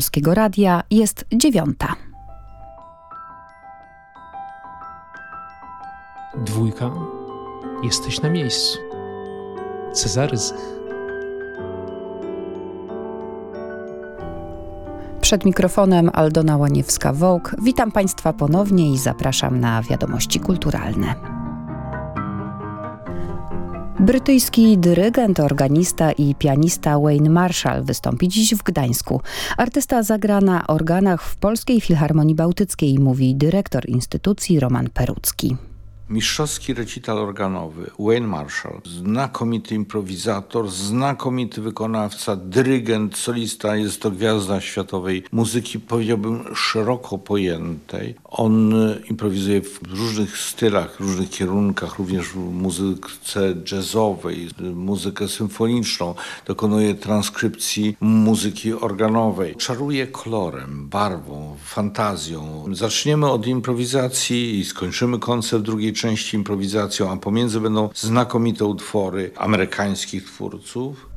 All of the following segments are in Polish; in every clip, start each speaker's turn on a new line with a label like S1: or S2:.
S1: Polskiego Radia jest dziewiąta.
S2: Dwójka, jesteś na miejscu. Cezary
S1: Przed mikrofonem Aldona Łaniewska-Wołk. Witam Państwa ponownie i zapraszam na wiadomości kulturalne. Brytyjski dyrygent, organista i pianista Wayne Marshall wystąpi dziś w Gdańsku. Artysta zagra na organach w Polskiej Filharmonii Bałtyckiej, mówi dyrektor instytucji Roman Perucki.
S3: Mistrzowski recital organowy Wayne Marshall, znakomity improwizator, znakomity wykonawca, dyrygent, solista, jest to gwiazda światowej muzyki, powiedziałbym szeroko pojętej. On improwizuje w różnych stylach, różnych kierunkach, również w muzyce jazzowej, muzykę symfoniczną, dokonuje transkrypcji muzyki organowej. Czaruje kolorem, barwą, fantazją. Zaczniemy od improwizacji i skończymy koncert drugiej części improwizacją, a pomiędzy będą znakomite utwory amerykańskich twórców,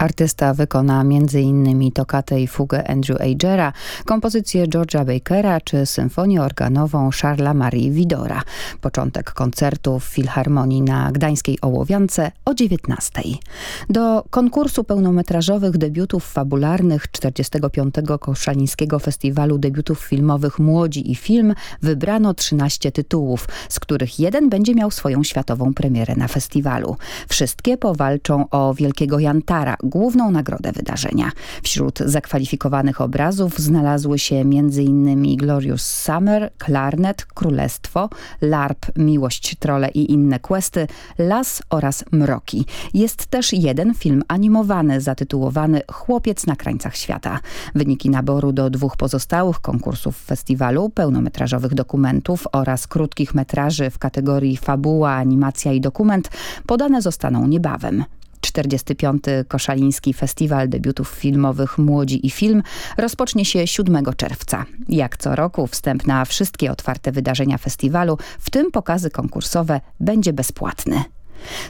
S1: Artysta wykona m.in. tokatę i fugę Andrew Agera, kompozycję George'a Bakera czy symfonię organową Charlesa Marii Widora. Początek koncertu w Filharmonii na Gdańskiej Ołowiance o 19. Do konkursu pełnometrażowych debiutów fabularnych 45. Koszalińskiego Festiwalu Debiutów Filmowych Młodzi i Film wybrano 13 tytułów, z których jeden będzie miał swoją światową premierę na festiwalu. Wszystkie powalczą o Wielkiego Jantara, główną nagrodę wydarzenia. Wśród zakwalifikowanych obrazów znalazły się m.in. Glorious Summer, Klarnet, Królestwo, LARP, Miłość, Trole i inne questy, Las oraz Mroki. Jest też jeden film animowany zatytułowany Chłopiec na krańcach świata. Wyniki naboru do dwóch pozostałych konkursów festiwalu, pełnometrażowych dokumentów oraz krótkich metraży w kategorii fabuła, animacja i dokument podane zostaną niebawem. 45. Koszaliński Festiwal Debiutów Filmowych Młodzi i Film rozpocznie się 7 czerwca. Jak co roku wstęp na wszystkie otwarte wydarzenia festiwalu, w tym pokazy konkursowe, będzie bezpłatny.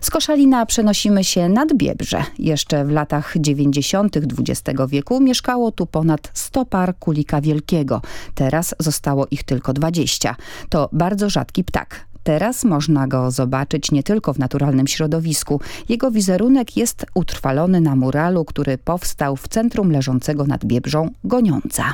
S1: Z Koszalina przenosimy się nad Biebrze. Jeszcze w latach 90. XX wieku mieszkało tu ponad 100 par kulika wielkiego. Teraz zostało ich tylko 20. To bardzo rzadki ptak. Teraz można go zobaczyć nie tylko w naturalnym środowisku. Jego wizerunek jest utrwalony na muralu, który powstał w centrum leżącego nad Biebrzą Goniąca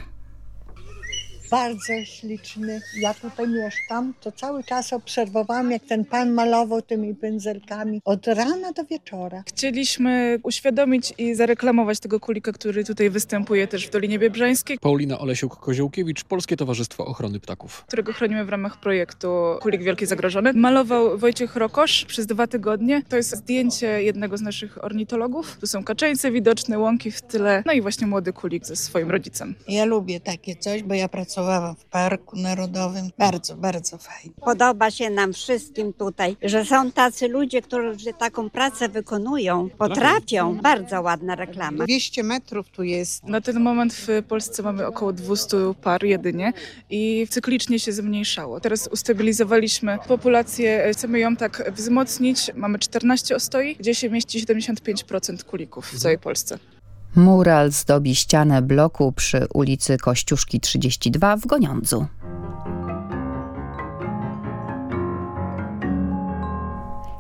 S4: bardzo śliczny. Ja tutaj mieszkam, to cały czas obserwowałam, jak ten pan malował tymi pędzelkami od rana do wieczora.
S5: Chcieliśmy uświadomić i zareklamować tego kulika, który tutaj występuje też w Dolinie Biebrzańskiej.
S6: Paulina Olesiuk-Koziołkiewicz, Polskie Towarzystwo Ochrony Ptaków.
S5: Którego chronimy w ramach projektu Kulik Wielki Zagrożony. Malował Wojciech Rokosz przez dwa tygodnie. To jest zdjęcie jednego z naszych ornitologów. Tu są kaczeńce widoczne, łąki w tyle, no i właśnie młody kulik ze swoim rodzicem.
S4: Ja lubię takie coś, bo ja pracuję pracowałam w Parku Narodowym. Bardzo, bardzo fajnie.
S7: Podoba się nam wszystkim tutaj, że są tacy ludzie, którzy taką pracę wykonują, potrafią. Bardzo ładna reklama.
S4: 200 metrów tu jest.
S5: Na ten moment w Polsce mamy około 200 par jedynie i cyklicznie się zmniejszało. Teraz ustabilizowaliśmy populację, chcemy ją tak wzmocnić. Mamy 14 ostoi, gdzie się mieści 75% kulików w całej Polsce.
S1: Mural zdobi ścianę bloku przy ulicy Kościuszki 32 w Goniądzu.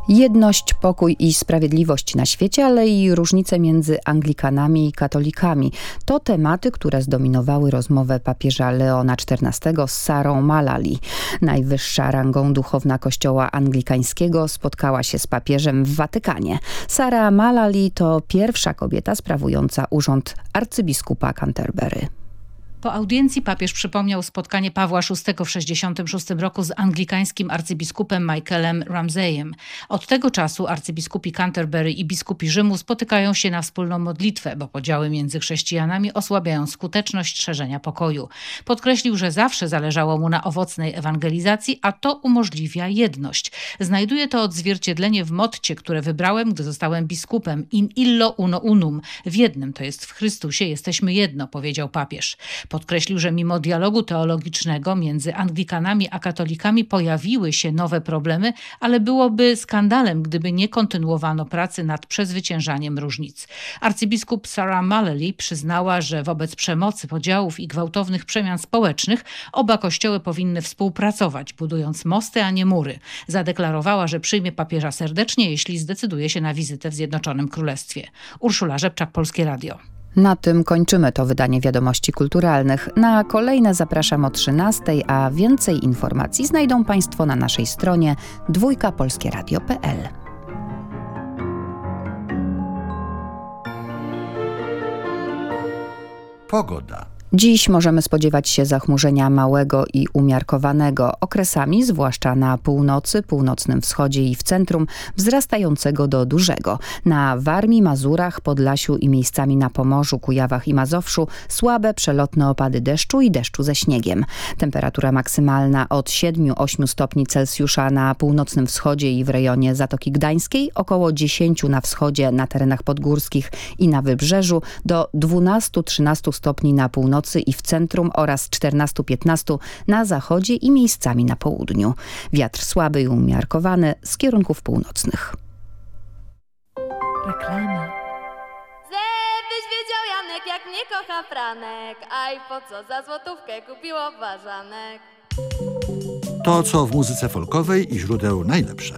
S1: Jedność, pokój i sprawiedliwość na świecie, ale i różnice między Anglikanami i katolikami. To tematy, które zdominowały rozmowę papieża Leona XIV z Sarą Malali. Najwyższa rangą duchowna kościoła anglikańskiego spotkała się z papieżem w Watykanie. Sara Malali to pierwsza kobieta sprawująca urząd arcybiskupa Canterbury.
S8: Po audiencji papież przypomniał spotkanie Pawła VI w 1966 roku z anglikańskim arcybiskupem Michaelem Ramseyem. Od tego czasu arcybiskupi Canterbury i biskupi Rzymu spotykają się na wspólną modlitwę, bo podziały między chrześcijanami osłabiają skuteczność szerzenia pokoju. Podkreślił, że zawsze zależało mu na owocnej ewangelizacji, a to umożliwia jedność. Znajduje to odzwierciedlenie w motcie, które wybrałem, gdy zostałem biskupem. In illo uno unum. W jednym, to jest w Chrystusie, jesteśmy jedno, powiedział papież. Podkreślił, że mimo dialogu teologicznego między Anglikanami a katolikami pojawiły się nowe problemy, ale byłoby skandalem, gdyby nie kontynuowano pracy nad przezwyciężaniem różnic. Arcybiskup Sarah Mullally przyznała, że wobec przemocy, podziałów i gwałtownych przemian społecznych oba kościoły powinny współpracować, budując mosty, a nie mury. Zadeklarowała, że przyjmie papieża serdecznie, jeśli zdecyduje się na wizytę w Zjednoczonym Królestwie. Urszula Rzepczak, Polskie Radio.
S1: Na tym kończymy to wydanie wiadomości kulturalnych. Na kolejne zapraszam o 13, a więcej informacji znajdą Państwo na naszej stronie dwójkapolskieradio.pl.
S9: Pogoda.
S1: Dziś możemy spodziewać się zachmurzenia małego i umiarkowanego, okresami, zwłaszcza na północy, północnym wschodzie i w centrum, wzrastającego do dużego. Na Warmii, Mazurach, Podlasiu i miejscami na Pomorzu, Kujawach i Mazowszu słabe, przelotne opady deszczu i deszczu ze śniegiem. Temperatura maksymalna od 7-8 stopni Celsjusza na północnym wschodzie i w rejonie Zatoki Gdańskiej, około 10 na wschodzie, na terenach podgórskich i na wybrzeżu, do 12-13 stopni na północy północy i w centrum oraz 14-15 na zachodzie i miejscami na południu. Wiatr słaby i umiarkowany z kierunków północnych.
S10: Reklama. Żebyś wiedział Janek, jak mnie kocha Franek, a i po co za złotówkę kupiło ważanek.
S9: To, co w muzyce folkowej i źródeł najlepsze.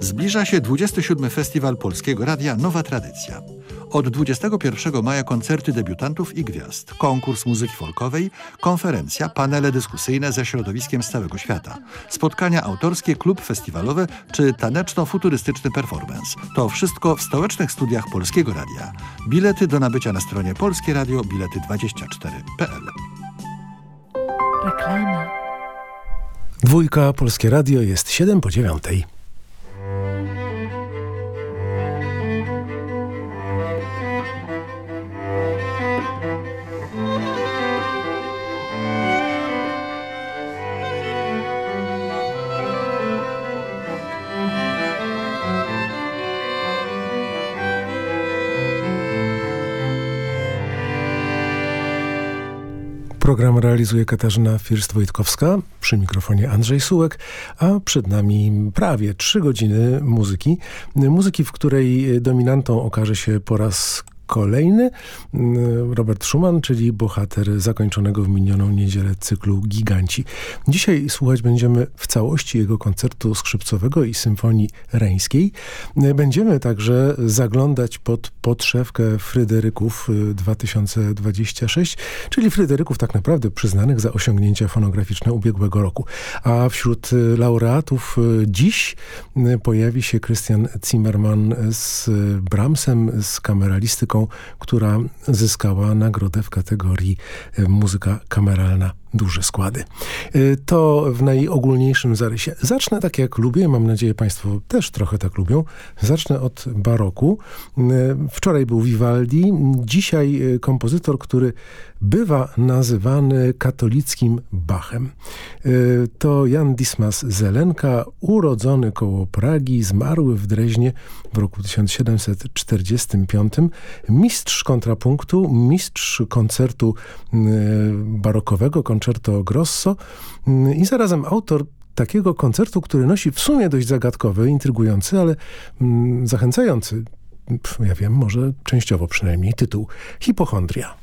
S9: Zbliża się 27. Festiwal Polskiego Radia Nowa Tradycja. Od 21 maja koncerty debiutantów i gwiazd, konkurs muzyki folkowej, konferencja, panele dyskusyjne ze środowiskiem z całego świata, spotkania autorskie, klub festiwalowe czy taneczno-futurystyczny performance. To wszystko w stołecznych studiach Polskiego Radia. Bilety do nabycia na stronie Polskie Radio bilety24.pl
S11: Reklama. Dwójka Polskie Radio jest 7 po dziewiątej. Program realizuje Katarzyna First-Wojtkowska, przy mikrofonie Andrzej Sułek, a przed nami prawie trzy godziny muzyki. Muzyki, w której dominantą okaże się po raz Kolejny mm, Robert Schumann, czyli bohater zakończonego w minioną niedzielę cyklu Giganci. Dzisiaj słuchać będziemy w całości jego koncertu skrzypcowego i symfonii reńskiej. Będziemy także zaglądać pod podszewkę Fryderyków 2026, y, czyli Fryderyków tak naprawdę przyznanych za osiągnięcia fonograficzne ubiegłego roku. A wśród y, laureatów y, dziś pojawi się Christian Zimmermann z Brahmsem, z kameralistyką która zyskała nagrodę w kategorii e, muzyka kameralna duże składy. Y, to w najogólniejszym zarysie. Zacznę tak jak lubię, mam nadzieję Państwo też trochę tak lubią. Zacznę od baroku. Y, wczoraj był Vivaldi, dzisiaj y, kompozytor, który bywa nazywany katolickim Bachem. To Jan Dismas Zelenka, urodzony koło Pragi, zmarły w Dreźnie w roku 1745. Mistrz kontrapunktu, mistrz koncertu barokowego, concerto grosso mm, i zarazem autor takiego koncertu, który nosi w sumie dość zagadkowy, intrygujący, ale mm, zachęcający, ja wiem, może częściowo przynajmniej, tytuł Hipochondria.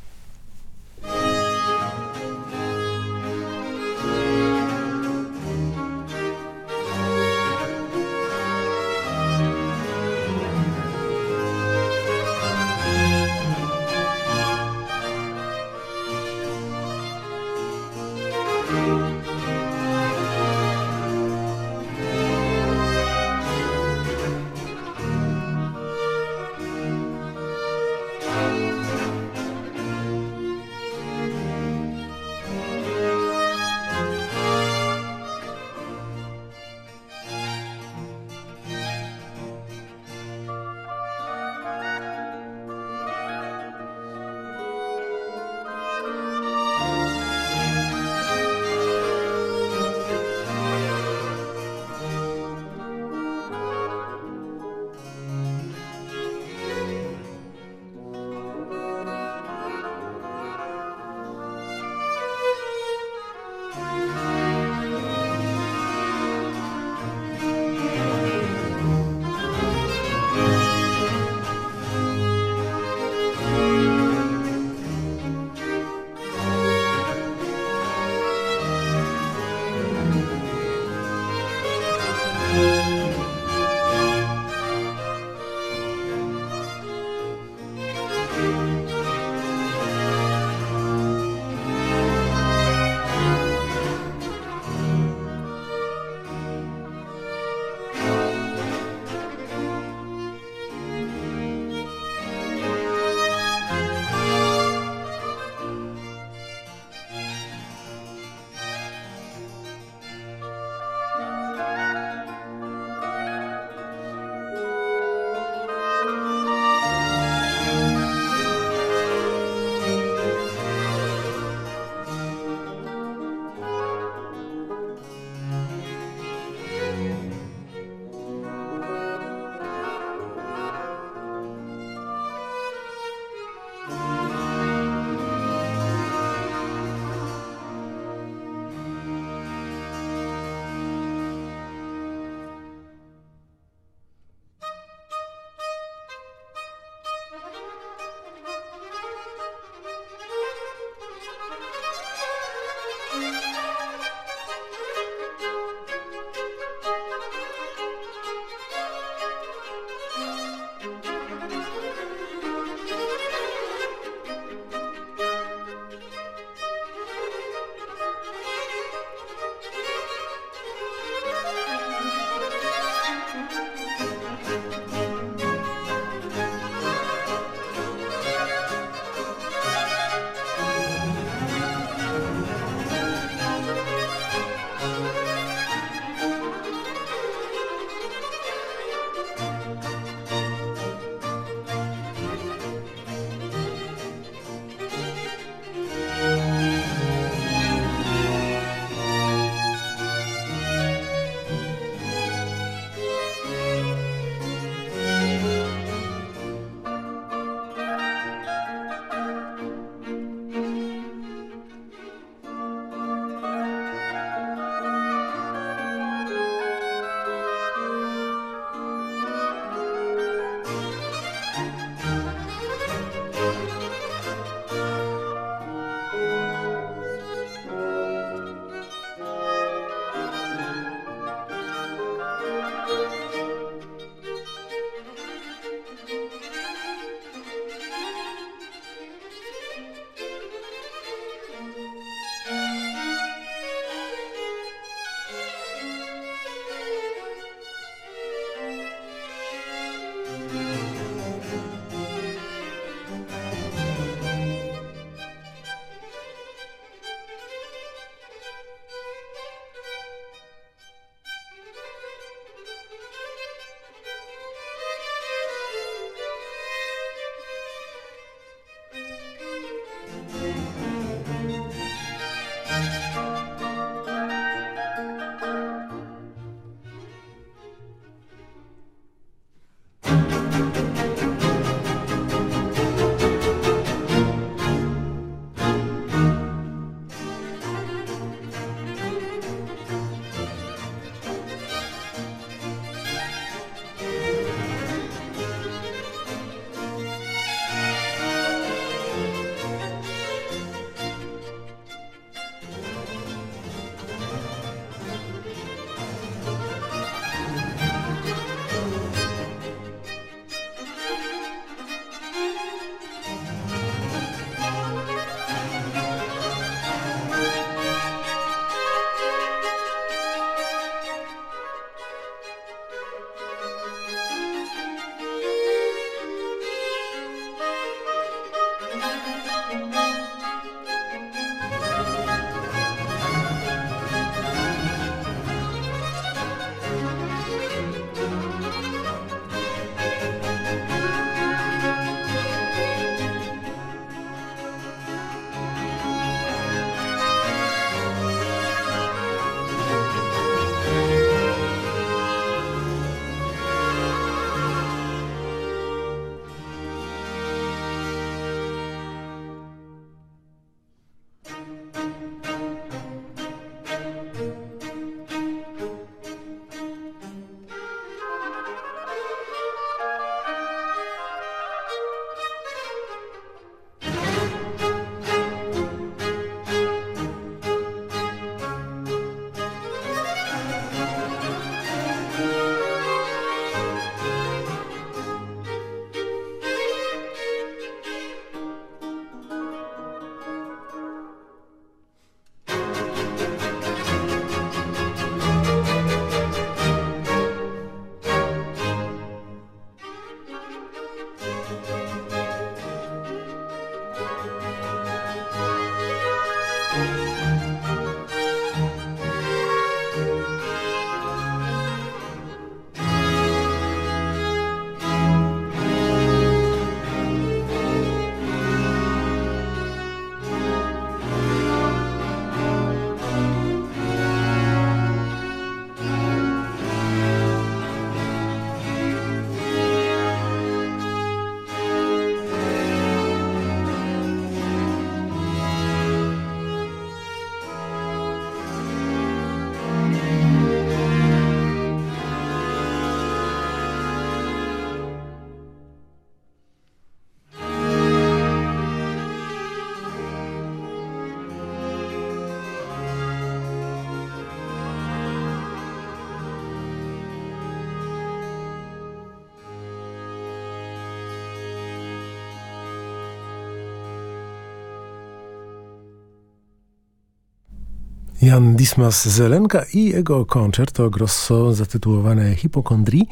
S11: Jan Dismas Zelenka i jego koncerto grosso zatytułowane Hipokondrii,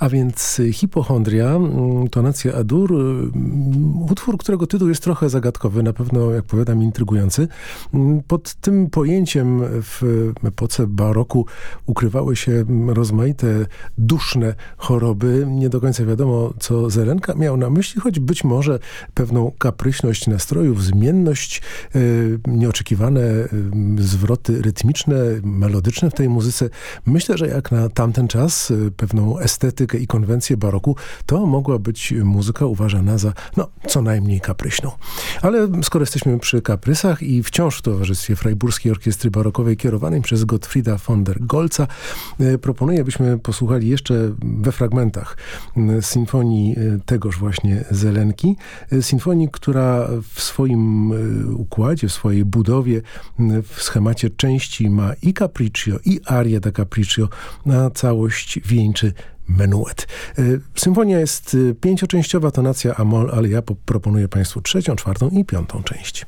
S11: a więc hipochondria, mm, tonacja Adur, mm, utwór, którego tytuł jest trochę zagadkowy, na pewno, jak powiadam, intrygujący. Mm, pod tym pojęciem w epoce baroku ukrywały się rozmaite duszne choroby. Nie do końca wiadomo, co Zelenka miał na myśli, choć być może pewną kapryśność nastrojów, zmienność, e, nieoczekiwane e, zwroty rytmiczne, melodyczne w tej muzyce. Myślę, że jak na tamten czas, e, pewną estetykę i konwencję baroku, to mogła być muzyka uważana za, no, co najmniej kapryśną. Ale skoro jesteśmy przy kaprysach i wciąż w towarzystwie Freiburskiej Orkiestry Barokowej kierowanej przez Gottfrieda von der Golca, proponuję, byśmy posłuchali jeszcze we fragmentach symfonii tegoż właśnie Zelenki. Symfonii, która w swoim układzie, w swojej budowie, w schemacie części ma i capriccio, i aria da capriccio, na całość wieńczy menuet. Symfonia jest pięcioczęściowa, tonacja Amol, ale ja proponuję Państwu trzecią, czwartą i piątą część.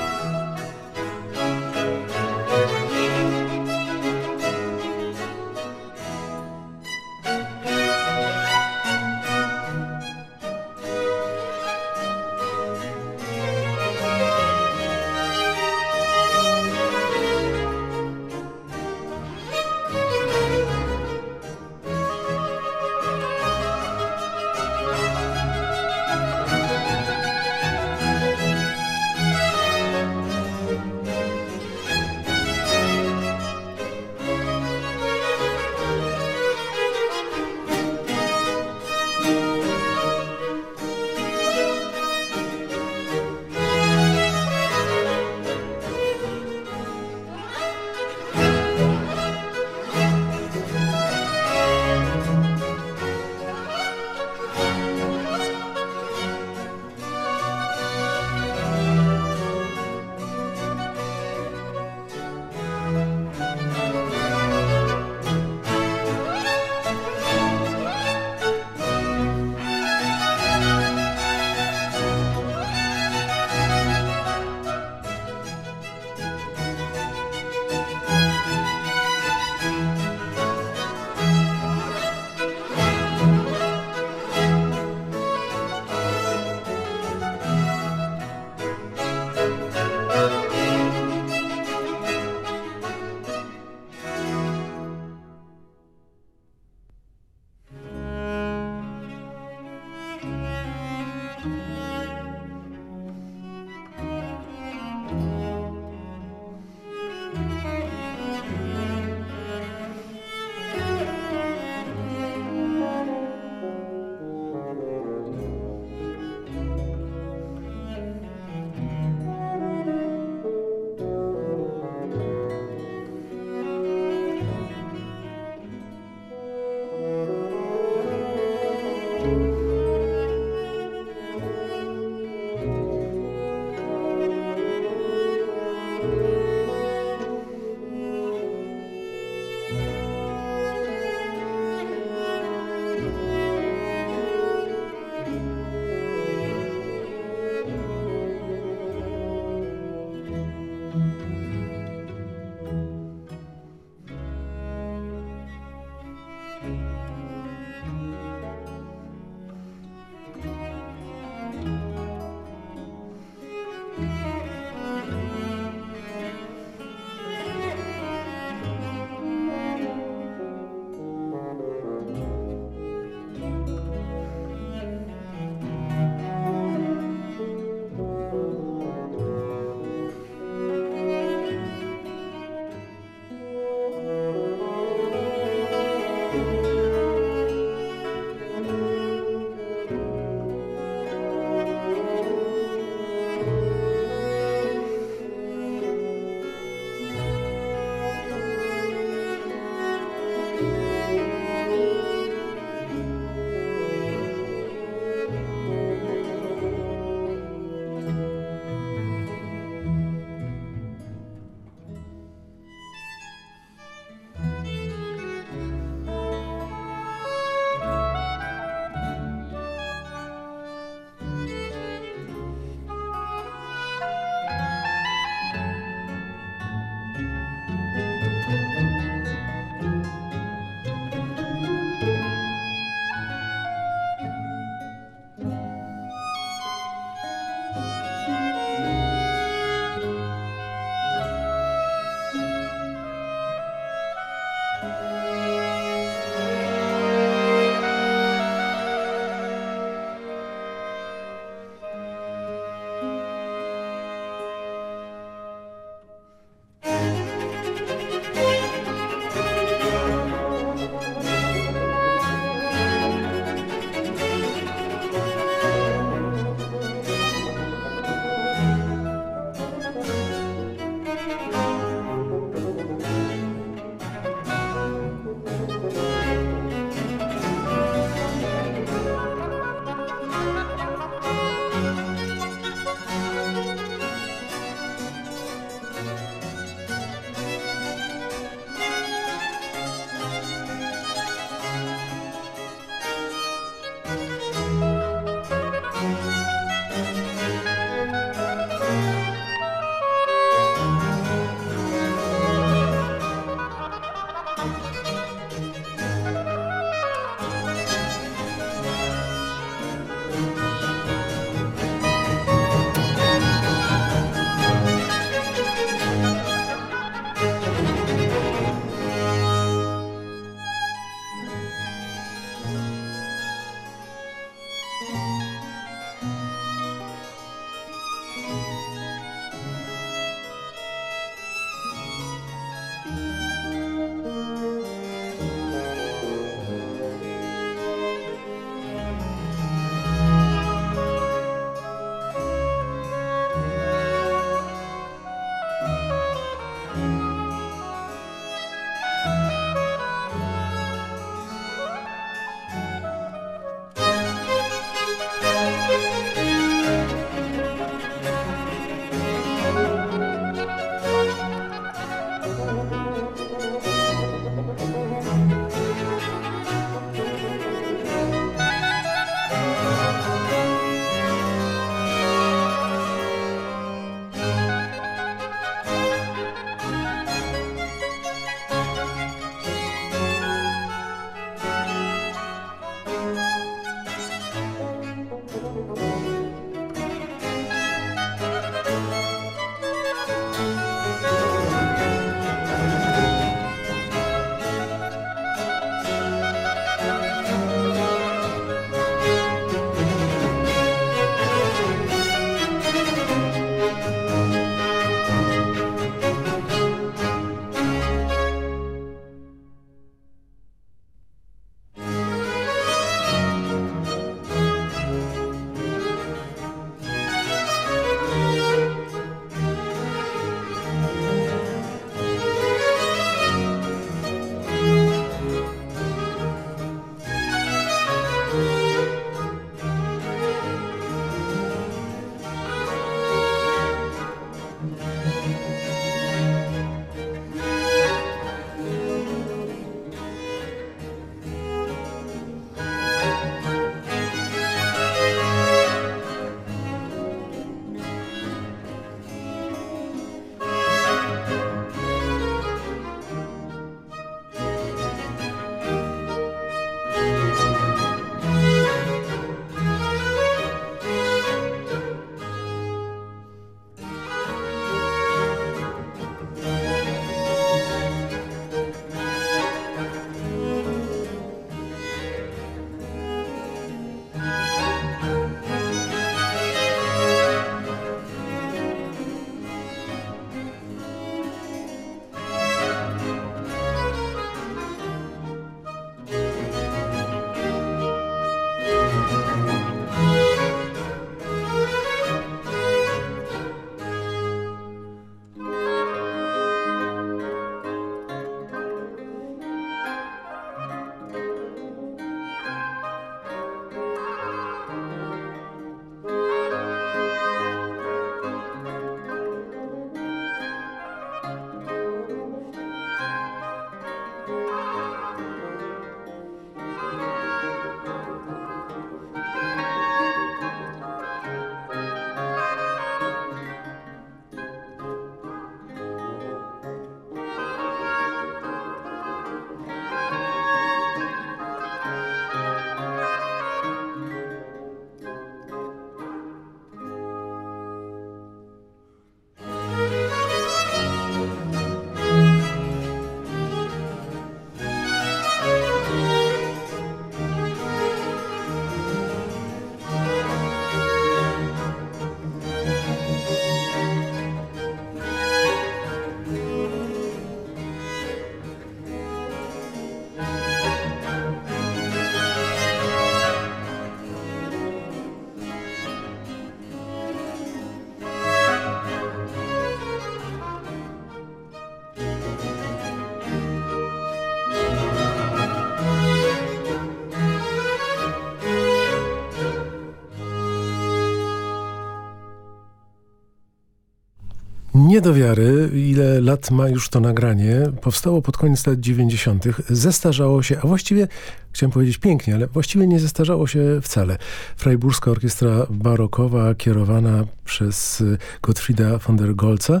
S11: Nie do wiary, ile lat ma już to nagranie. Powstało pod koniec lat 90. Zestarzało się, a właściwie chciałem powiedzieć pięknie, ale właściwie nie zestarzało się wcale. Freiburska Orkiestra Barokowa kierowana przez Gottfrieda von der Goltza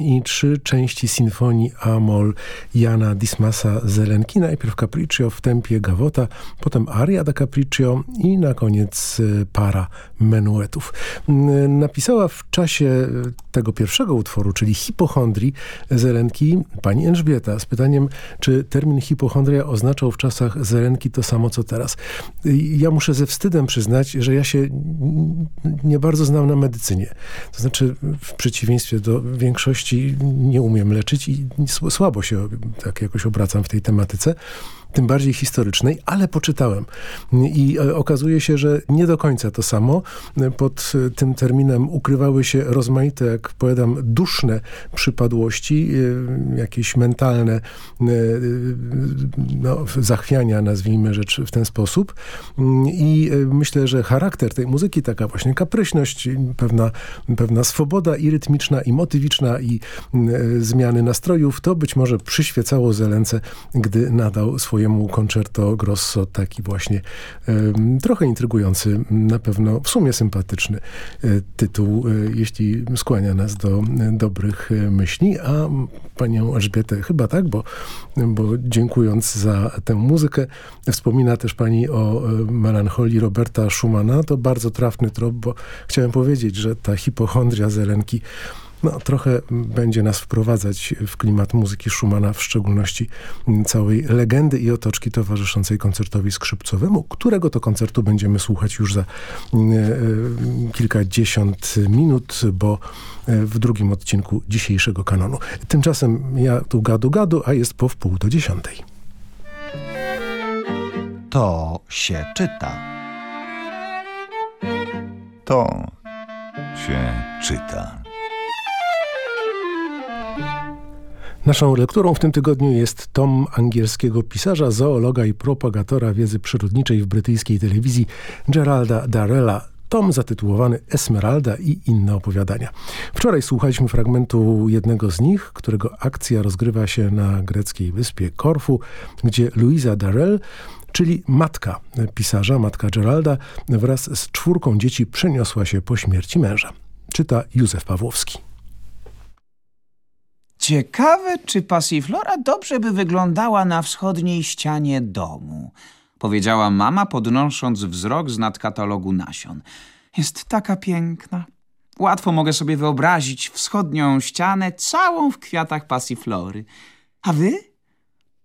S11: i trzy części sinfonii A-moll Jana Dismasa Zelenki. Najpierw Capriccio w tempie Gavota, potem aria da Capriccio i na koniec para menuetów. Napisała w czasie tego pierwszego utworu, czyli hipochondrii Zelenki, pani Elżbieta z pytaniem, czy termin hipochondria oznaczał w czasach Zelenki to samo, co teraz. Ja muszę ze wstydem przyznać, że ja się nie bardzo znam na medycynie. To znaczy, w przeciwieństwie do większości nie umiem leczyć i słabo się tak jakoś obracam w tej tematyce tym bardziej historycznej, ale poczytałem. I e, okazuje się, że nie do końca to samo. Pod e, tym terminem ukrywały się rozmaite, jak powiadam, duszne przypadłości, e, jakieś mentalne no, zachwiania, nazwijmy rzecz w ten sposób. I myślę, że charakter tej muzyki, taka właśnie kapryśność, pewna, pewna swoboda i rytmiczna, i motywiczna, i zmiany nastrojów, to być może przyświecało Zelence, gdy nadał swoje swojemu concerto grosso taki właśnie trochę intrygujący, na pewno w sumie sympatyczny e, tytuł, e, jeśli skłania nas do e, dobrych myśli, a panią Elżbietę chyba tak, bo, bo dziękując za tę muzykę, wspomina też pani o melancholii Roberta Schumana, to bardzo trafny trop, bo chciałem powiedzieć, że ta hipochondria Zelenki no, trochę będzie nas wprowadzać w klimat muzyki Schumana, w szczególności całej legendy i otoczki towarzyszącej koncertowi skrzypcowemu, którego to koncertu będziemy słuchać już za e, kilkadziesiąt minut, bo e, w drugim odcinku dzisiejszego kanonu. Tymczasem ja tu gadu gadu, a jest po wpół do dziesiątej.
S12: To się czyta. To się czyta.
S11: Naszą lekturą w tym tygodniu jest tom angielskiego pisarza, zoologa i propagatora wiedzy przyrodniczej w brytyjskiej telewizji Geralda Darrella. Tom zatytułowany Esmeralda i inne opowiadania. Wczoraj słuchaliśmy fragmentu jednego z nich, którego akcja rozgrywa się na greckiej wyspie Korfu, gdzie Louisa Darrell czyli matka pisarza, matka Geralda, wraz z czwórką dzieci przeniosła się po śmierci męża. Czyta Józef Pawłowski.
S13: Ciekawe, czy pasiflora dobrze by wyglądała na wschodniej ścianie domu, powiedziała mama, podnosząc wzrok z nad katalogu nasion. Jest taka piękna. Łatwo mogę sobie wyobrazić wschodnią ścianę całą w kwiatach pasiflory. A wy?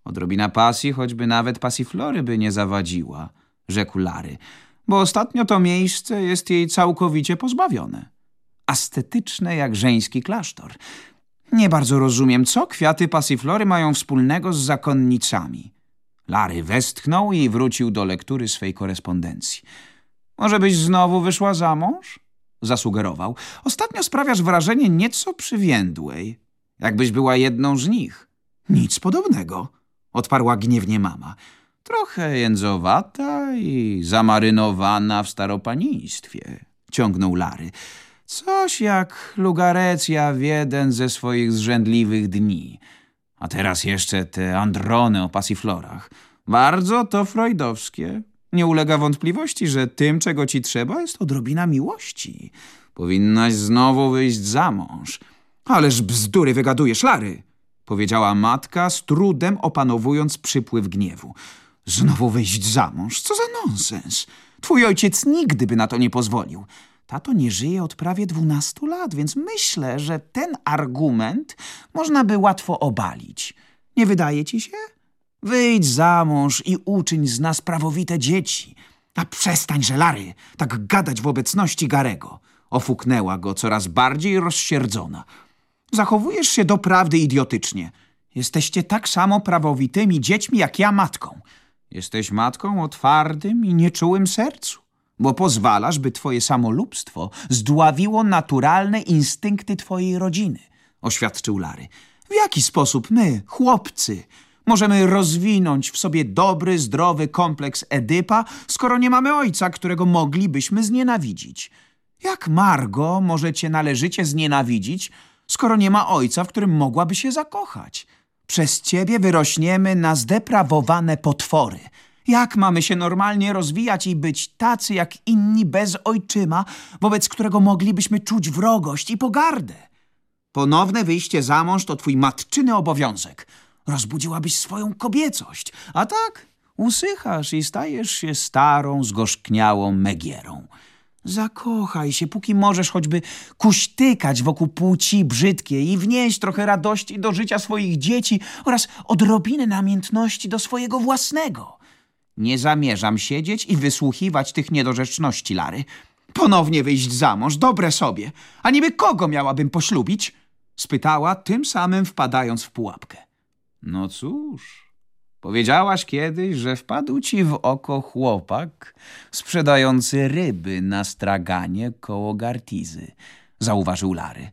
S13: Odrobina pasji, choćby nawet pasiflory by nie zawadziła, rzekł Lary, bo ostatnio to miejsce jest jej całkowicie pozbawione. Astetyczne jak żeński klasztor. Nie bardzo rozumiem, co kwiaty pasiflory mają wspólnego z zakonnicami. Lary westchnął i wrócił do lektury swej korespondencji. Może byś znowu wyszła za mąż? Zasugerował. Ostatnio sprawiasz wrażenie nieco przywiędłej. Jakbyś była jedną z nich. Nic podobnego, odparła gniewnie mama. Trochę jędzowata i zamarynowana w staropaństwie, ciągnął Lary. Coś jak Lugarecja w jeden ze swoich zrzędliwych dni. A teraz jeszcze te androny o pasiflorach. Bardzo to freudowskie. Nie ulega wątpliwości, że tym, czego ci trzeba, jest odrobina miłości. Powinnaś znowu wyjść za mąż. Ależ bzdury wygadujesz, Lary! Powiedziała matka, z trudem opanowując przypływ gniewu. Znowu wyjść za mąż? Co za nonsens! Twój ojciec nigdy by na to nie pozwolił. Tato nie żyje od prawie 12 lat, więc myślę, że ten argument można by łatwo obalić. Nie wydaje ci się? Wyjdź za mąż i uczyń z nas prawowite dzieci. A przestań, żelary, tak gadać w obecności Garego. Ofuknęła go coraz bardziej rozsierdzona. Zachowujesz się doprawdy idiotycznie. Jesteście tak samo prawowitymi dziećmi jak ja matką. Jesteś matką o twardym i nieczułym sercu bo pozwalasz, by twoje samolubstwo zdławiło naturalne instynkty twojej rodziny, oświadczył Lary. W jaki sposób my, chłopcy, możemy rozwinąć w sobie dobry, zdrowy kompleks Edypa, skoro nie mamy ojca, którego moglibyśmy znienawidzić? Jak Margo możecie należycie znienawidzić, skoro nie ma ojca, w którym mogłaby się zakochać? Przez ciebie wyrośniemy na zdeprawowane potwory. Jak mamy się normalnie rozwijać i być tacy jak inni bez ojczyma, wobec którego moglibyśmy czuć wrogość i pogardę? Ponowne wyjście za mąż to twój matczyny obowiązek. Rozbudziłabyś swoją kobiecość, a tak usychasz i stajesz się starą, zgorzkniałą megierą. Zakochaj się, póki możesz choćby kuśtykać wokół płci brzydkiej i wnieść trochę radości do życia swoich dzieci oraz odrobinę namiętności do swojego własnego. Nie zamierzam siedzieć i wysłuchiwać tych niedorzeczności, Lary. Ponownie wyjść za mąż, dobre sobie. A niby kogo miałabym poślubić? Spytała, tym samym wpadając w pułapkę. No cóż, powiedziałaś kiedyś, że wpadł ci w oko chłopak sprzedający ryby na straganie koło Gartizy, zauważył Lary.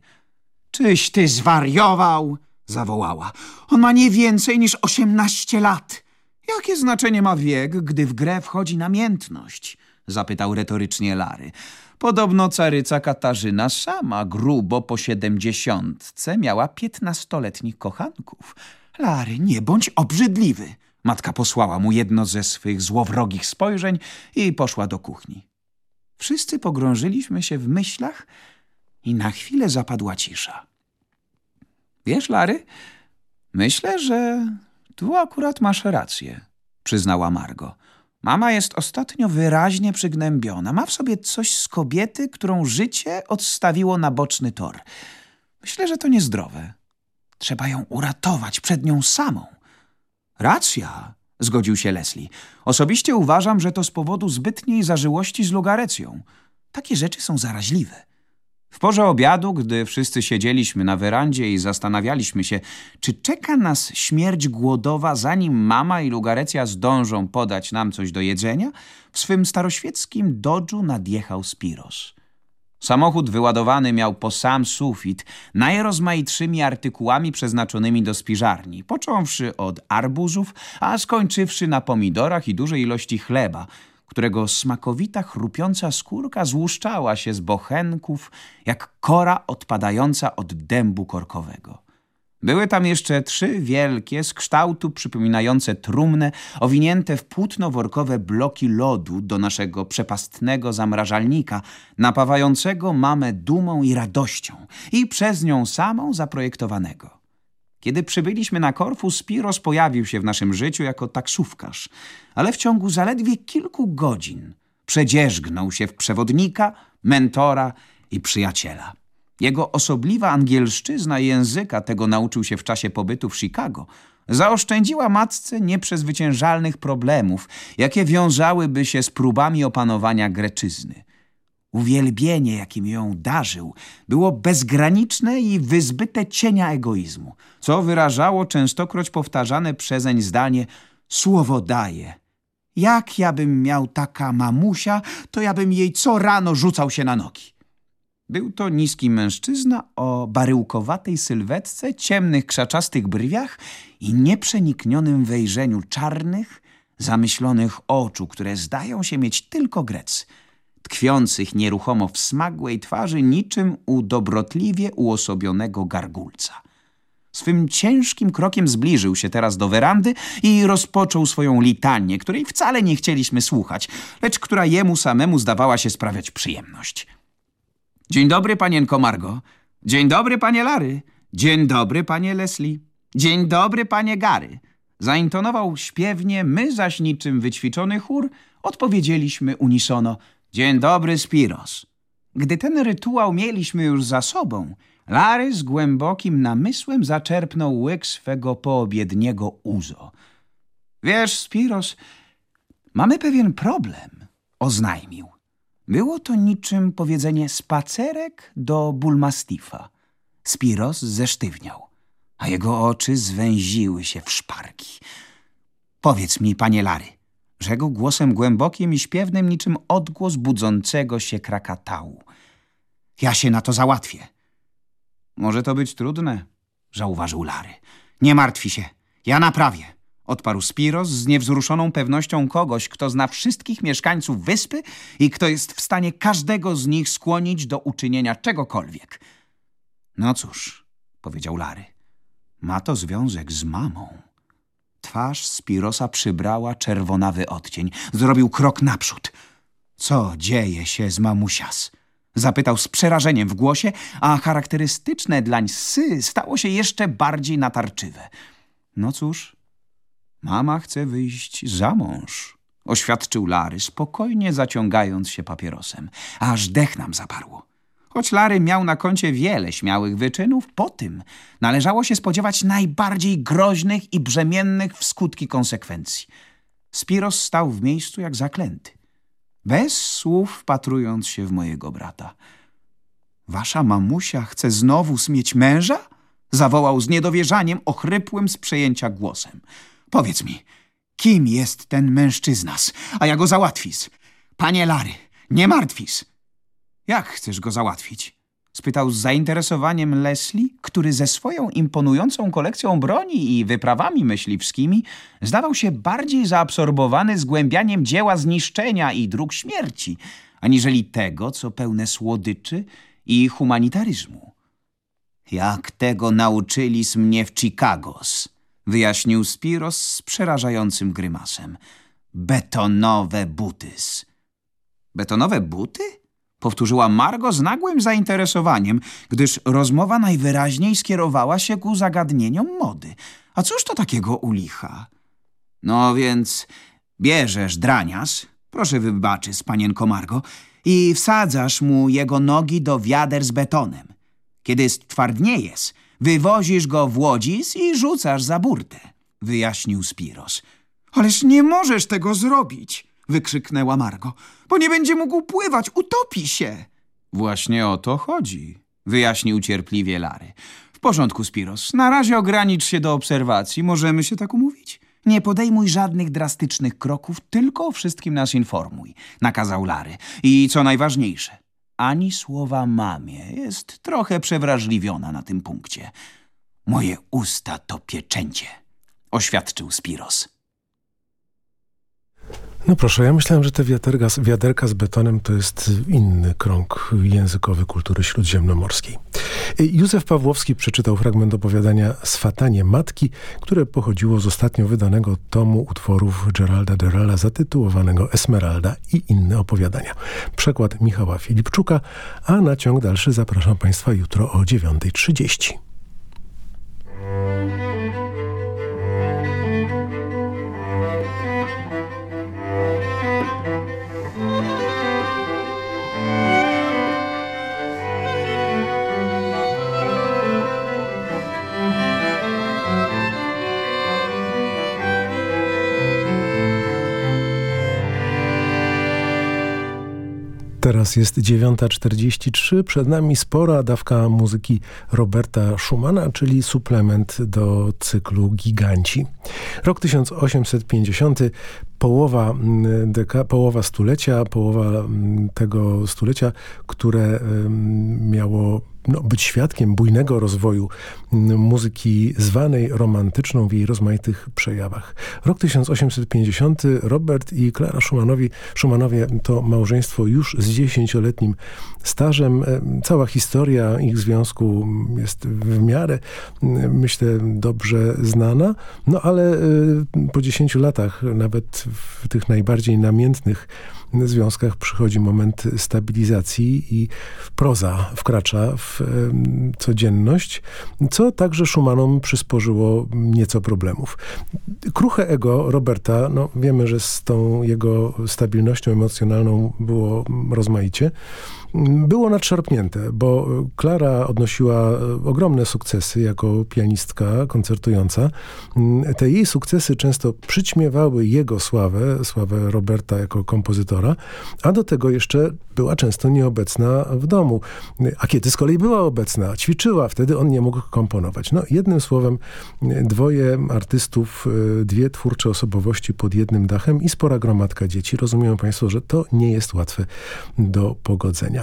S13: Czyś ty zwariował? zawołała. On ma nie więcej niż osiemnaście lat. Jakie znaczenie ma wiek, gdy w grę wchodzi namiętność? zapytał retorycznie Lary. Podobno caryca Katarzyna sama grubo po siedemdziesiątce miała piętnastoletnich kochanków. Lary, nie bądź obrzydliwy. Matka posłała mu jedno ze swych złowrogich spojrzeń i poszła do kuchni. Wszyscy pogrążyliśmy się w myślach i na chwilę zapadła cisza. Wiesz, Lary, myślę, że tu akurat masz rację, przyznała Margo. Mama jest ostatnio wyraźnie przygnębiona. Ma w sobie coś z kobiety, którą życie odstawiło na boczny tor. Myślę, że to niezdrowe. Trzeba ją uratować przed nią samą. Racja, zgodził się Leslie. Osobiście uważam, że to z powodu zbytniej zażyłości z Lugarecją. Takie rzeczy są zaraźliwe. W porze obiadu, gdy wszyscy siedzieliśmy na werandzie i zastanawialiśmy się, czy czeka nas śmierć głodowa, zanim mama i Lugarecja zdążą podać nam coś do jedzenia, w swym staroświeckim dodżu nadjechał Spiros. Samochód wyładowany miał po sam sufit najrozmaitszymi artykułami przeznaczonymi do spiżarni, począwszy od arbuzów, a skończywszy na pomidorach i dużej ilości chleba, którego smakowita, chrupiąca skórka złuszczała się z bochenków, jak kora odpadająca od dębu korkowego. Były tam jeszcze trzy wielkie, z kształtu przypominające trumnę, owinięte w płótno-workowe bloki lodu do naszego przepastnego zamrażalnika, napawającego mamę dumą i radością i przez nią samą zaprojektowanego. Kiedy przybyliśmy na Korfu, Spiros pojawił się w naszym życiu jako taksówkarz, ale w ciągu zaledwie kilku godzin przedzierzgnął się w przewodnika, mentora i przyjaciela. Jego osobliwa angielszczyzna języka, tego nauczył się w czasie pobytu w Chicago, zaoszczędziła matce nieprzezwyciężalnych problemów, jakie wiązałyby się z próbami opanowania greczyzny. Uwielbienie, jakim ją darzył, było bezgraniczne i wyzbyte cienia egoizmu, co wyrażało częstokroć powtarzane przezeń zdanie słowo daje. Jak ja bym miał taka mamusia, to ja bym jej co rano rzucał się na nogi. Był to niski mężczyzna o baryłkowatej sylwetce, ciemnych, krzaczastych brwiach i nieprzeniknionym wejrzeniu czarnych, zamyślonych oczu, które zdają się mieć tylko Grec, tkwiących nieruchomo w smagłej twarzy niczym u dobrotliwie uosobionego gargulca. Swym ciężkim krokiem zbliżył się teraz do werandy i rozpoczął swoją litanię, której wcale nie chcieliśmy słuchać, lecz która jemu samemu zdawała się sprawiać przyjemność. Dzień dobry, panienko Margo. Dzień dobry, panie Lary. Dzień dobry, panie Leslie. Dzień dobry, panie Gary. Zaintonował śpiewnie, my zaś niczym wyćwiczony chór odpowiedzieliśmy unisono Dzień dobry, Spiros. Gdy ten rytuał mieliśmy już za sobą, Lary z głębokim namysłem zaczerpnął łyk swego poobiedniego uzo. Wiesz, Spiros, mamy pewien problem, oznajmił. Było to niczym powiedzenie spacerek do bulmastifa. Spiros zesztywniał, a jego oczy zwęziły się w szparki. Powiedz mi, panie Lary, rzekł głosem głębokim i śpiewnym niczym odgłos budzącego się krakatału. Ja się na to załatwię. Może to być trudne, zauważył Lary. Nie martwi się, ja naprawię. Odparł Spiros z niewzruszoną pewnością kogoś, kto zna wszystkich mieszkańców wyspy i kto jest w stanie każdego z nich skłonić do uczynienia czegokolwiek. No cóż, powiedział Lary. Ma to związek z mamą. Twarz Spirosa przybrała czerwonawy odcień. Zrobił krok naprzód. Co dzieje się z mamusias? Zapytał z przerażeniem w głosie, a charakterystyczne dlań sy stało się jeszcze bardziej natarczywe. No cóż, mama chce wyjść za mąż, oświadczył Lary, spokojnie zaciągając się papierosem. Aż dech nam zaparło. Choć Lary miał na koncie wiele śmiałych wyczynów, po tym należało się spodziewać najbardziej groźnych i brzemiennych w skutki konsekwencji. Spiros stał w miejscu jak zaklęty, bez słów wpatrując się w mojego brata. Wasza mamusia chce znowu smieć męża? Zawołał z niedowierzaniem, ochrypłym z przejęcia głosem. Powiedz mi, kim jest ten mężczyznas, a ja go załatwis? Panie Lary, nie martwis. Jak chcesz go załatwić? Spytał z zainteresowaniem Leslie, który ze swoją imponującą kolekcją broni i wyprawami myśliwskimi zdawał się bardziej zaabsorbowany zgłębianiem dzieła zniszczenia i dróg śmierci, aniżeli tego, co pełne słodyczy i humanitaryzmu. Jak tego nauczylis mnie w Chicagos, wyjaśnił Spiros z przerażającym grymasem. Betonowe butys. Betonowe buty? Powtórzyła Margo z nagłym zainteresowaniem, gdyż rozmowa najwyraźniej skierowała się ku zagadnieniom mody. A cóż to takiego u licha? No więc bierzesz dranias, proszę wybaczyć, panienko Margo, i wsadzasz mu jego nogi do wiader z betonem. Kiedy stwardnieje, wywozisz go w łodzic i rzucasz za burtę, wyjaśnił Spiros. Ależ nie możesz tego zrobić, wykrzyknęła Margo, bo nie będzie mógł pływać, utopi się. Właśnie o to chodzi, wyjaśnił cierpliwie Lary. W porządku, Spiros, na razie ogranicz się do obserwacji, możemy się tak umówić? Nie podejmuj żadnych drastycznych kroków, tylko o wszystkim nas informuj, nakazał Lary. I co najważniejsze, ani słowa mamie jest trochę przewrażliwiona na tym punkcie. Moje usta to pieczęcie, oświadczył Spiros.
S11: No proszę, ja myślałem, że te wiaderka, z betonem to jest inny krąg językowy kultury śródziemnomorskiej. Józef Pawłowski przeczytał fragment opowiadania Swatanie Matki, które pochodziło z ostatnio wydanego tomu utworów Geralda Derala zatytułowanego Esmeralda i inne opowiadania. Przekład Michała Filipczuka, a na ciąg dalszy zapraszam Państwa jutro o 9.30. Teraz jest 9.43, przed nami spora dawka muzyki Roberta Schumana, czyli suplement do cyklu Giganci. Rok 1850, połowa, mm, deka, połowa stulecia, połowa mm, tego stulecia, które miało no, być świadkiem bujnego rozwoju muzyki zwanej romantyczną w jej rozmaitych przejawach. Rok 1850 Robert i Klara Schumanowi, Schumanowie to małżeństwo już z dziesięcioletnim stażem. Cała historia ich związku jest w miarę, myślę, dobrze znana, no ale po dziesięciu latach, nawet w tych najbardziej namiętnych związkach przychodzi moment stabilizacji i proza wkracza w codzienność, co także Schumannom przysporzyło nieco problemów. Kruche ego Roberta, no wiemy, że z tą jego stabilnością emocjonalną było rozmaicie, było nadszarpnięte, bo Klara odnosiła ogromne sukcesy jako pianistka koncertująca. Te jej sukcesy często przyćmiewały jego sławę, sławę Roberta jako kompozytora, a do tego jeszcze była często nieobecna w domu. A kiedy z kolei była obecna, ćwiczyła, wtedy on nie mógł komponować. No, jednym słowem, dwoje artystów, dwie twórcze osobowości pod jednym dachem i spora gromadka dzieci. Rozumieją Państwo, że to nie jest łatwe do pogodzenia.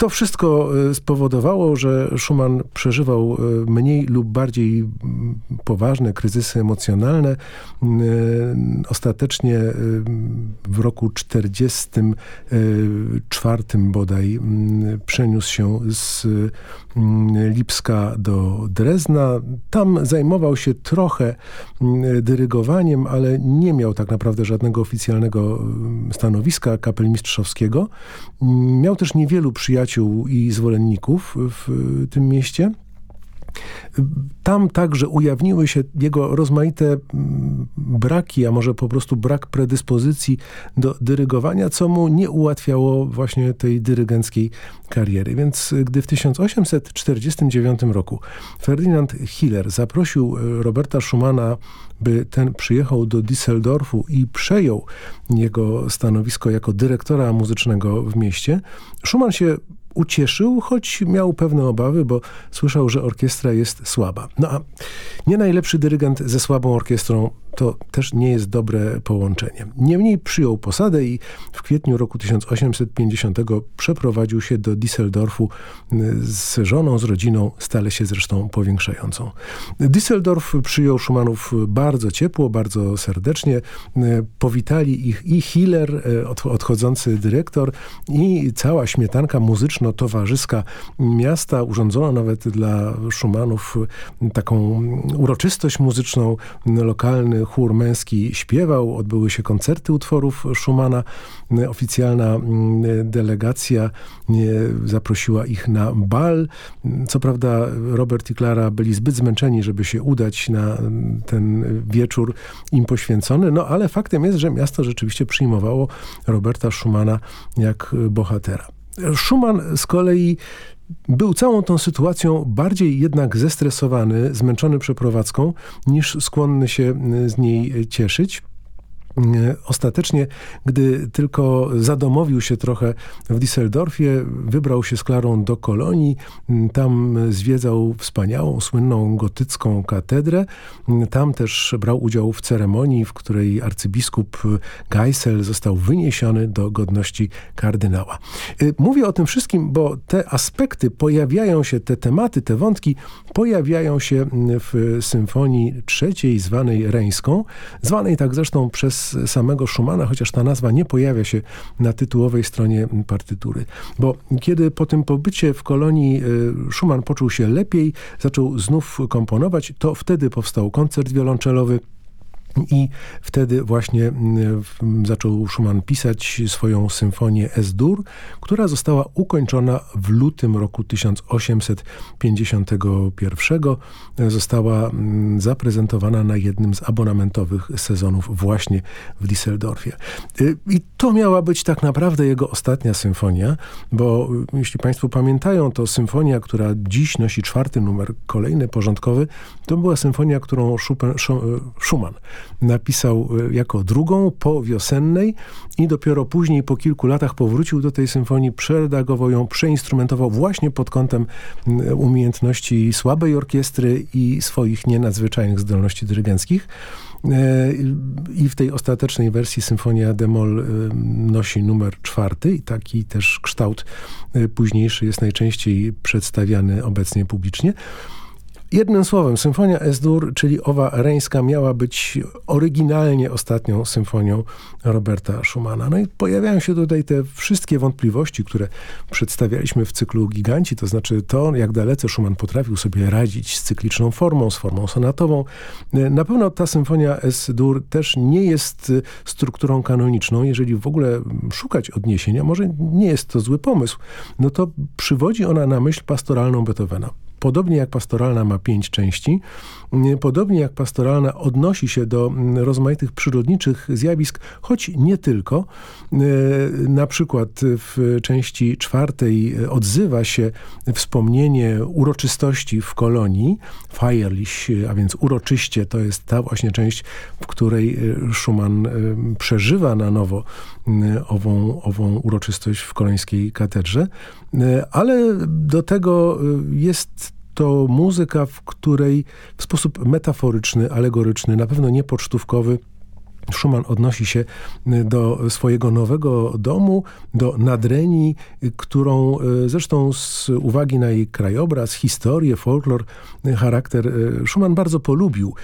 S11: to wszystko e, spowodowało, że Schumann przeżywał e, mniej lub bardziej poważne kryzysy emocjonalne. Ostatecznie w roku 44 bodaj przeniósł się z Lipska do Drezna. Tam zajmował się trochę dyrygowaniem, ale nie miał tak naprawdę żadnego oficjalnego stanowiska kapelmistrzowskiego. Miał też niewielu przyjaciół i zwolenników w tym mieście. Tam także ujawniły się jego rozmaite mm, braki, a może po prostu brak predyspozycji do dyrygowania, co mu nie ułatwiało właśnie tej dyrygenckiej kariery. Więc gdy w 1849 roku Ferdynand Hiller zaprosił e, Roberta Schumana, by ten przyjechał do Düsseldorfu i przejął jego stanowisko jako dyrektora muzycznego w mieście, Schumann się ucieszył, choć miał pewne obawy, bo słyszał, że orkiestra jest słaba. No a nie najlepszy dyrygent ze słabą orkiestrą to też nie jest dobre połączenie. Niemniej przyjął posadę i w kwietniu roku 1850 przeprowadził się do Düsseldorfu z żoną, z rodziną, stale się zresztą powiększającą. Düsseldorf przyjął Schumannów bardzo ciepło, bardzo serdecznie. Powitali ich i Hiller, odchodzący dyrektor i cała śmietanka muzyczno-towarzyska miasta. Urządzono nawet dla Schumannów taką uroczystość muzyczną, lokalny chór męski śpiewał, odbyły się koncerty utworów Schumana. Oficjalna mm, delegacja zaprosiła ich na bal. Co prawda Robert i Clara byli zbyt zmęczeni, żeby się udać na ten wieczór im poświęcony, no ale faktem jest, że miasto rzeczywiście przyjmowało Roberta Schumana jak bohatera. Schumann z kolei był całą tą sytuacją bardziej jednak zestresowany, zmęczony przeprowadzką, niż skłonny się z niej cieszyć. Ostatecznie, gdy tylko zadomowił się trochę w Düsseldorfie, wybrał się z Klarą do Kolonii. Tam zwiedzał wspaniałą, słynną gotycką katedrę. Tam też brał udział w ceremonii, w której arcybiskup Geisel został wyniesiony do godności kardynała. Mówię o tym wszystkim, bo te aspekty pojawiają się, te tematy, te wątki pojawiają się w symfonii trzeciej, zwanej Reńską, zwanej tak zresztą przez samego Schumana, chociaż ta nazwa nie pojawia się na tytułowej stronie partytury. Bo kiedy po tym pobycie w kolonii y, Schumann poczuł się lepiej, zaczął znów komponować, to wtedy powstał koncert wiolonczelowy, i wtedy właśnie mm, zaczął Schumann pisać swoją symfonię S-dur, która została ukończona w lutym roku 1851. Została mm, zaprezentowana na jednym z abonamentowych sezonów właśnie w Düsseldorfie. Y, I to miała być tak naprawdę jego ostatnia symfonia, bo y, jeśli Państwo pamiętają, to symfonia, która dziś nosi czwarty numer, kolejny porządkowy, to była symfonia, którą Schumann napisał e, jako drugą po wiosennej i dopiero później po kilku latach powrócił do tej symfonii, przeredagował ją, przeinstrumentował właśnie pod kątem umiejętności słabej orkiestry i swoich nienadzwyczajnych zdolności dyrygenckich. E, I w tej ostatecznej wersji Symfonia Demol e, nosi numer czwarty i taki też kształt późniejszy jest najczęściej przedstawiany obecnie publicznie. Jednym słowem, Symfonia S-dur, czyli owa reńska, miała być oryginalnie ostatnią symfonią Roberta Schumana. No i pojawiają się tutaj te wszystkie wątpliwości, które przedstawialiśmy w cyklu Giganci, to znaczy to, jak dalece Schumann potrafił sobie radzić z cykliczną formą, z formą sonatową. Na pewno ta Symfonia S-dur też nie jest strukturą kanoniczną. Jeżeli w ogóle szukać odniesienia, może nie jest to zły pomysł, no to przywodzi ona na myśl pastoralną Beethovena. Podobnie jak pastoralna ma pięć części, podobnie jak pastoralna odnosi się do mm, rozmaitych przyrodniczych zjawisk, choć nie tylko. E, na przykład w części czwartej odzywa się wspomnienie uroczystości w kolonii, Feierlich, a więc uroczyście, to jest ta właśnie część, w której e, Schumann e, przeżywa na nowo ową, ową uroczystość w kolońskiej katedrze, ale do tego jest to muzyka, w której w sposób metaforyczny, alegoryczny, na pewno nie pocztówkowy, Schumann odnosi się do swojego nowego domu, do Nadrenii, którą zresztą z uwagi na jej krajobraz, historię, folklor, charakter Schumann bardzo polubił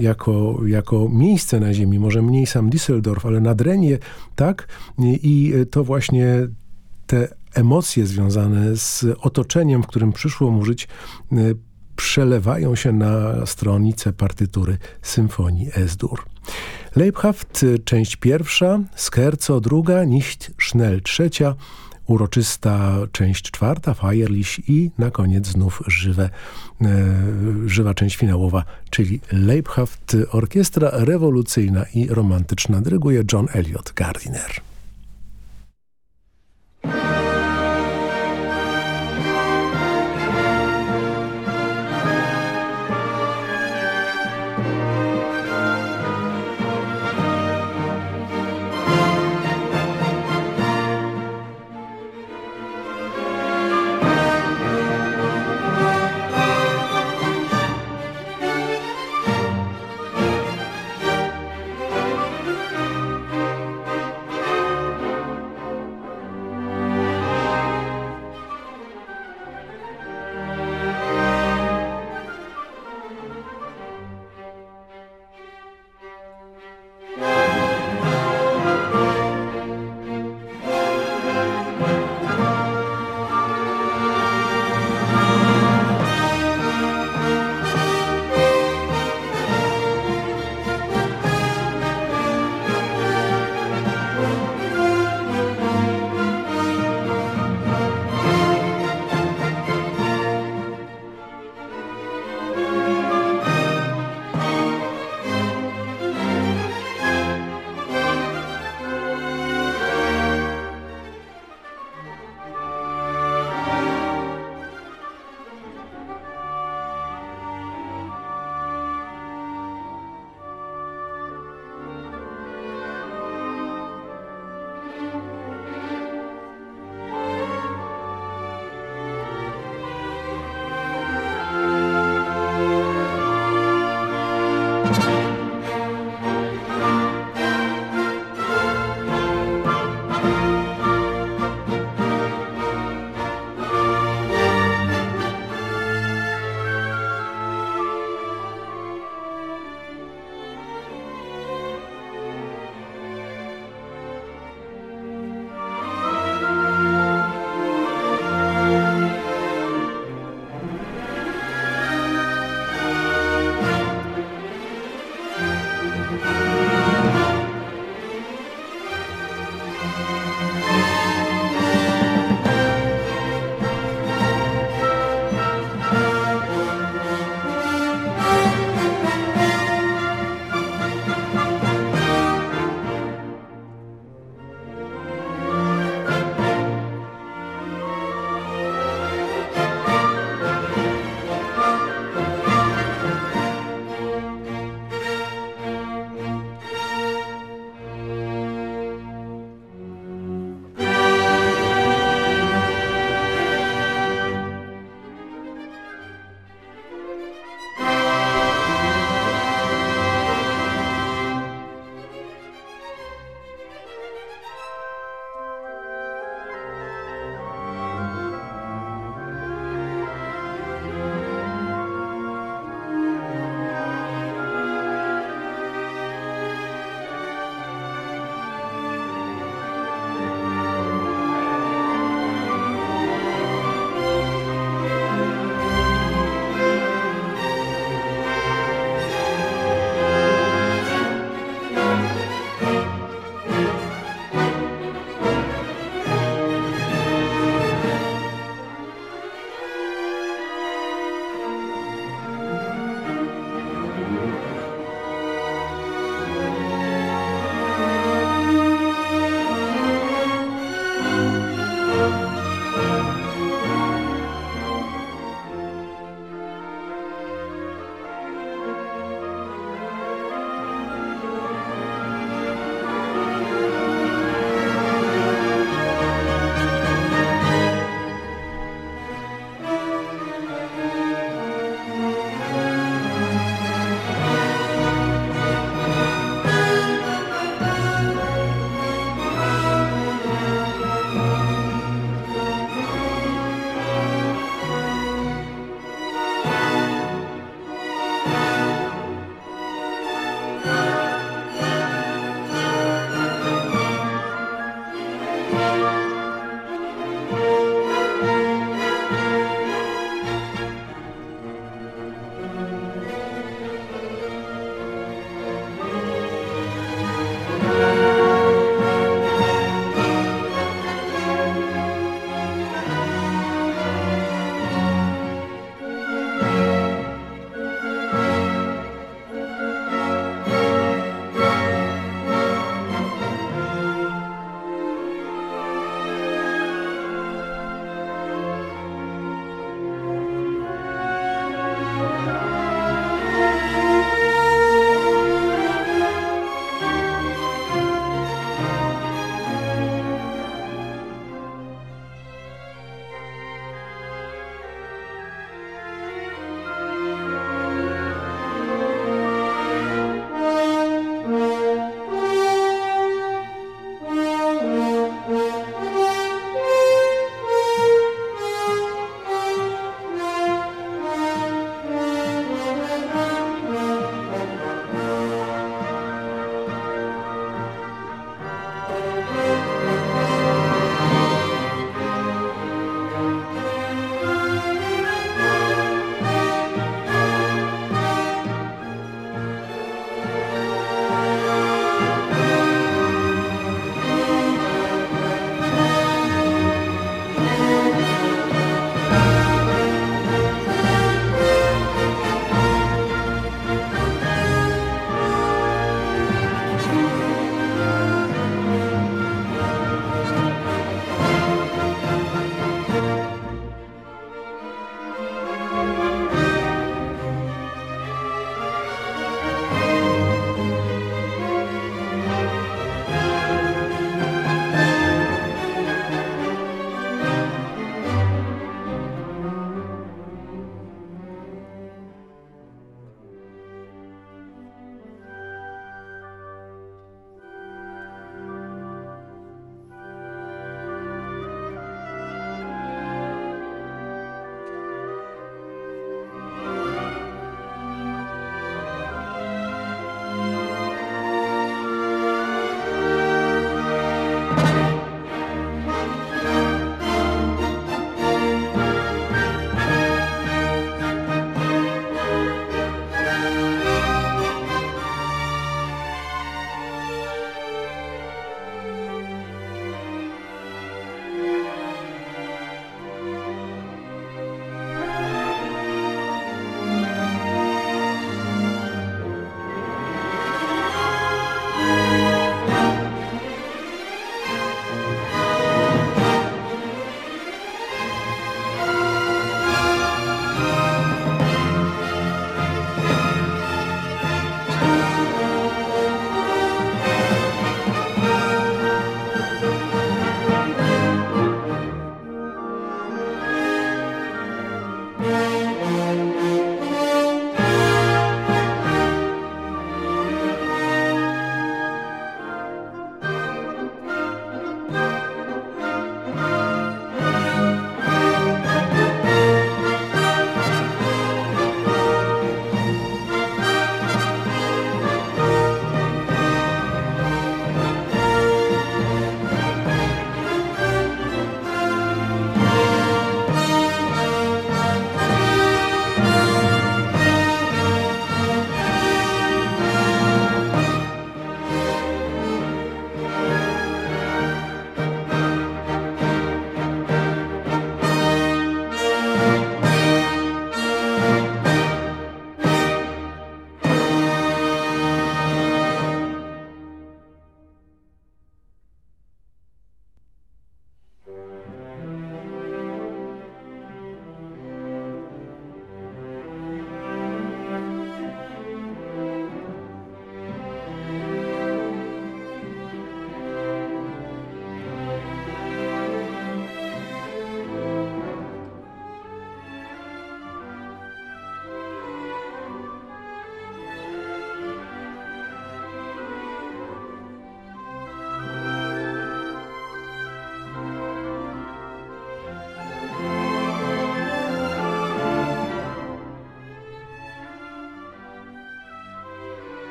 S11: jako, jako miejsce na ziemi. Może mniej sam Düsseldorf, ale Nadrenię tak i to właśnie te emocje związane z otoczeniem, w którym przyszło mu żyć, przelewają się na stronicę partytury Symfonii S-dur. Leibhaft, część pierwsza, Scherzo druga, Nicht schnell trzecia, uroczysta część czwarta, Feierlich i na koniec znów żywe, e, żywa część finałowa, czyli Leibhaft, orkiestra rewolucyjna i romantyczna, dyryguje John Elliott Gardiner.